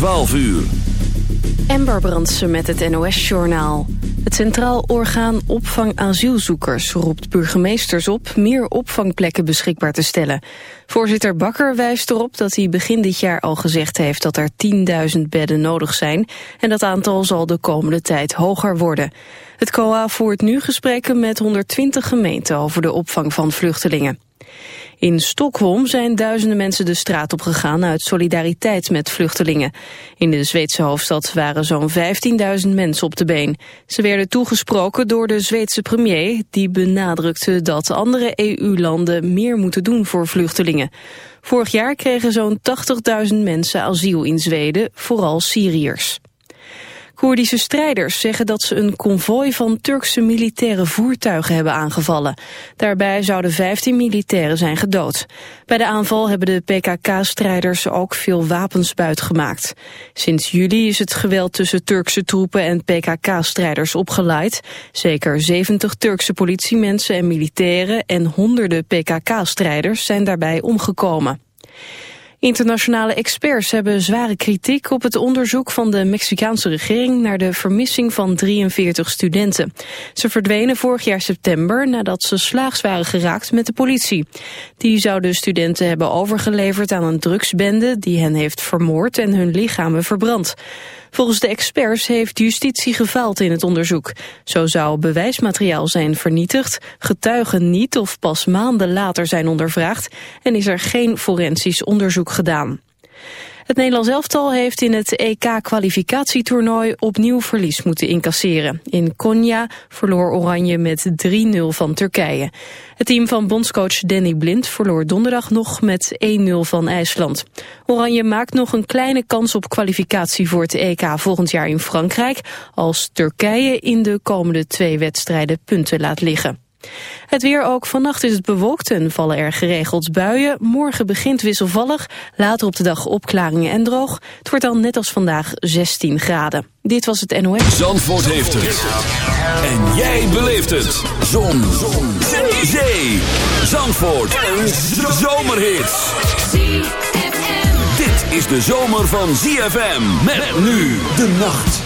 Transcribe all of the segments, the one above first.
12 uur. Ember Brandsen met het NOS-journaal. Het Centraal Orgaan Opvang Asielzoekers roept burgemeesters op... meer opvangplekken beschikbaar te stellen. Voorzitter Bakker wijst erop dat hij begin dit jaar al gezegd heeft... dat er 10.000 bedden nodig zijn... en dat aantal zal de komende tijd hoger worden. Het COA voert nu gesprekken met 120 gemeenten... over de opvang van vluchtelingen. In Stockholm zijn duizenden mensen de straat op gegaan uit solidariteit met vluchtelingen. In de Zweedse hoofdstad waren zo'n 15.000 mensen op de been. Ze werden toegesproken door de Zweedse premier die benadrukte dat andere EU-landen meer moeten doen voor vluchtelingen. Vorig jaar kregen zo'n 80.000 mensen asiel in Zweden, vooral Syriërs. Koerdische strijders zeggen dat ze een konvooi van Turkse militaire voertuigen hebben aangevallen. Daarbij zouden 15 militairen zijn gedood. Bij de aanval hebben de PKK-strijders ook veel wapens buitgemaakt. Sinds juli is het geweld tussen Turkse troepen en PKK-strijders opgeleid. Zeker 70 Turkse politiemensen en militairen en honderden PKK-strijders zijn daarbij omgekomen. Internationale experts hebben zware kritiek op het onderzoek van de Mexicaanse regering naar de vermissing van 43 studenten. Ze verdwenen vorig jaar september nadat ze slaags waren geraakt met de politie. Die zouden studenten hebben overgeleverd aan een drugsbende die hen heeft vermoord en hun lichamen verbrand. Volgens de experts heeft justitie gefaald in het onderzoek. Zo zou bewijsmateriaal zijn vernietigd, getuigen niet of pas maanden later zijn ondervraagd en is er geen forensisch onderzoek gedaan. Het Nederlands elftal heeft in het EK-kwalificatietoernooi opnieuw verlies moeten incasseren. In Konya verloor Oranje met 3-0 van Turkije. Het team van bondscoach Danny Blind verloor donderdag nog met 1-0 van IJsland. Oranje maakt nog een kleine kans op kwalificatie voor het EK volgend jaar in Frankrijk... als Turkije in de komende twee wedstrijden punten laat liggen. Het weer ook. Vannacht is het bewolkt en vallen er geregeld buien. Morgen begint wisselvallig. Later op de dag opklaringen en droog. Het wordt dan net als vandaag 16 graden. Dit was het NOS. Zandvoort heeft het. En jij beleeft het. Zon. Zon. Zee. Zandvoort. Een zomerhit. Dit is de zomer van ZFM. Met nu de nacht.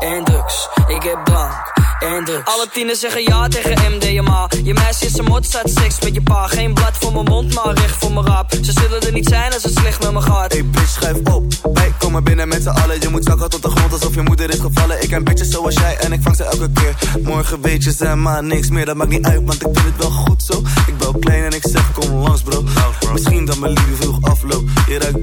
en drugs. Ik heb drank en drugs. Alle tieners zeggen ja tegen MDMA. Je meisje is een mot, staat seks met je pa. Geen blad voor mijn mond, maar recht voor mijn rap. Ze zullen er niet zijn als het slecht met me gaat. Hey bitch, schuif op. Wij komen binnen met z'n allen. Je moet zakken tot de grond alsof je moeder is gevallen. Ik ken bitches zoals jij en ik vang ze elke keer. Morgen weet je ze maar niks meer. Dat maakt niet uit, want ik vind het wel goed zo. Ik bel klein en ik zeg kom langs bro. Misschien dat mijn liefde vroeg afloopt. Je ruikt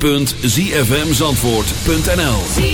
www.zfmzandvoort.nl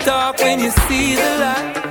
stop when you see the light.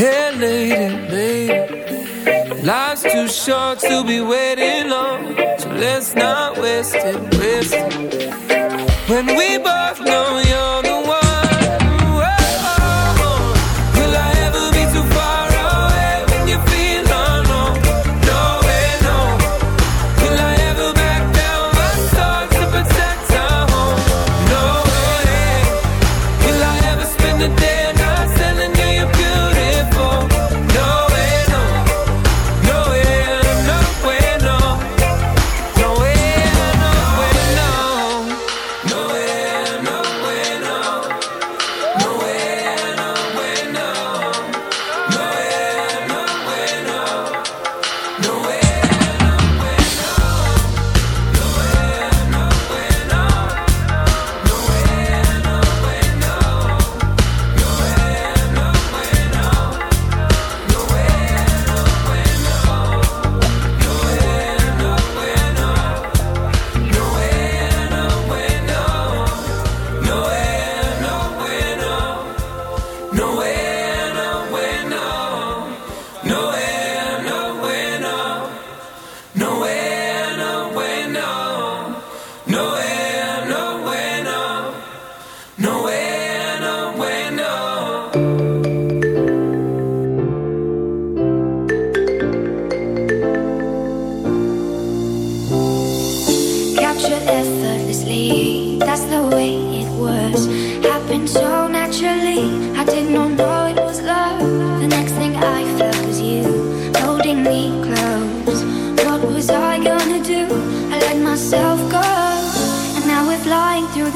Hey, lady, lady, life's too short to be waiting long, so let's not waste it, waste it. When we both know you're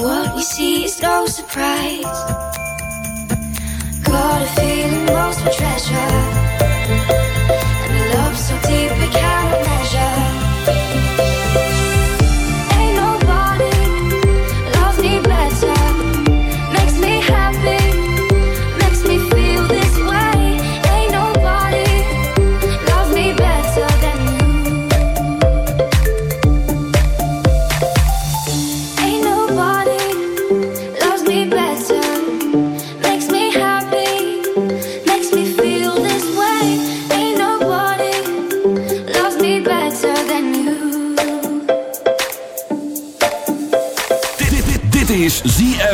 what we see is no surprise. Got a feeling most for treasure.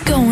going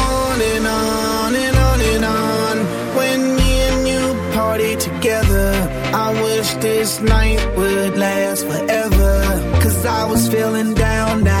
and on and on and on. When me and you party together, I wish this night would last forever. Cause I was feeling down, now